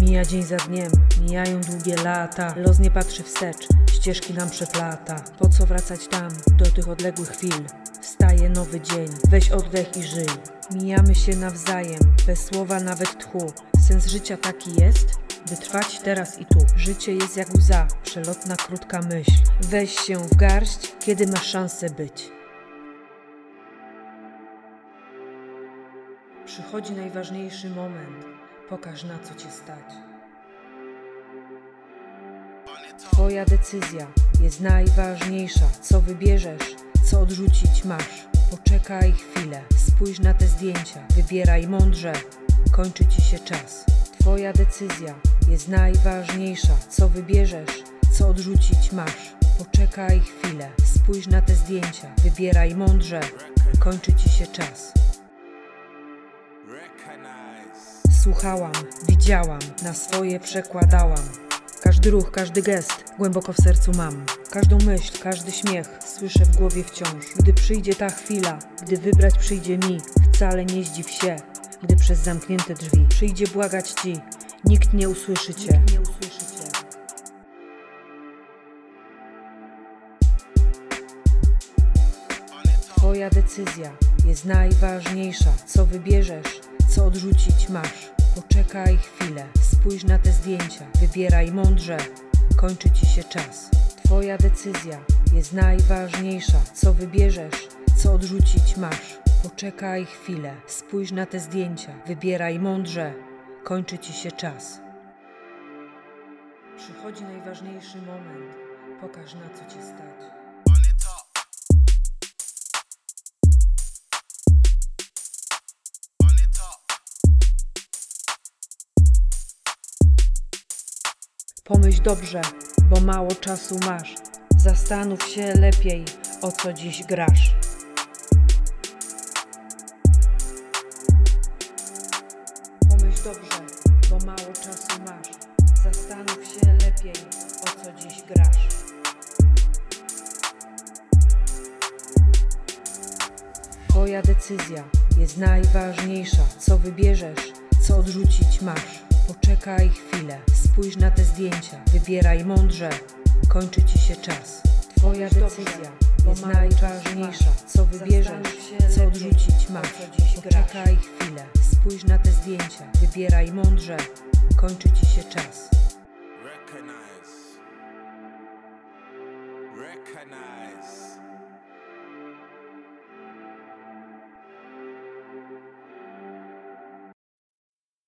Mija dzień za dniem, mijają długie lata. Los nie patrzy wstecz, ścieżki nam przeplata. Po co wracać tam, do tych odległych chwil? Wstaje nowy dzień, weź oddech i żyj. Mijamy się nawzajem, bez słowa nawet tchu. Sens życia taki jest, by trwać teraz i tu. Życie jest jak łza, przelotna krótka myśl. Weź się w garść, kiedy masz szansę być. Przychodzi najważniejszy moment. Pokaż na co cię stać. Twoja decyzja jest najważniejsza. Co wybierzesz, co odrzucić masz. Poczekaj chwilę, spójrz na te zdjęcia, wybieraj mądrze, kończy ci się czas. Twoja decyzja jest najważniejsza. Co wybierzesz, co odrzucić masz. Poczekaj chwilę, spójrz na te zdjęcia, wybieraj mądrze, kończy ci się czas. Słuchałam, widziałam, na swoje przekładałam. Każdy ruch, każdy gest głęboko w sercu mam. Każdą myśl, każdy śmiech słyszę w głowie wciąż. Gdy przyjdzie ta chwila, gdy wybrać przyjdzie mi, wcale nie zdziw się, gdy przez zamknięte drzwi przyjdzie błagać ci, nikt nie usłyszy cię. Nikt nie usłyszy cię. Twoja decyzja jest najważniejsza. Co wybierzesz, co odrzucić masz. Poczekaj chwilę, spójrz na te zdjęcia, wybieraj mądrze, kończy ci się czas. Twoja decyzja jest najważniejsza. Co wybierzesz, co odrzucić masz. Poczekaj chwilę, spójrz na te zdjęcia, wybieraj mądrze, kończy ci się czas. Przychodzi najważniejszy moment. Pokaż na co cię stać. Pomyśl dobrze, bo mało czasu masz. Zastanów się lepiej, o co dziś grasz. Pomyśl dobrze, bo mało czasu masz. Zastanów się lepiej, o co dziś grasz. Twoja decyzja jest najważniejsza. Co wybierzesz, co odrzucić masz. Poczekaj chwilę, spójrz na te zdjęcia, wybieraj mądrze, kończy ci się czas. Twoja decyzja jest najważniejsza. Co wybierzesz, co odrzucić masz. Poczekaj chwilę, spójrz na te zdjęcia, wybieraj mądrze, kończy ci się czas. Recognize. Recognize.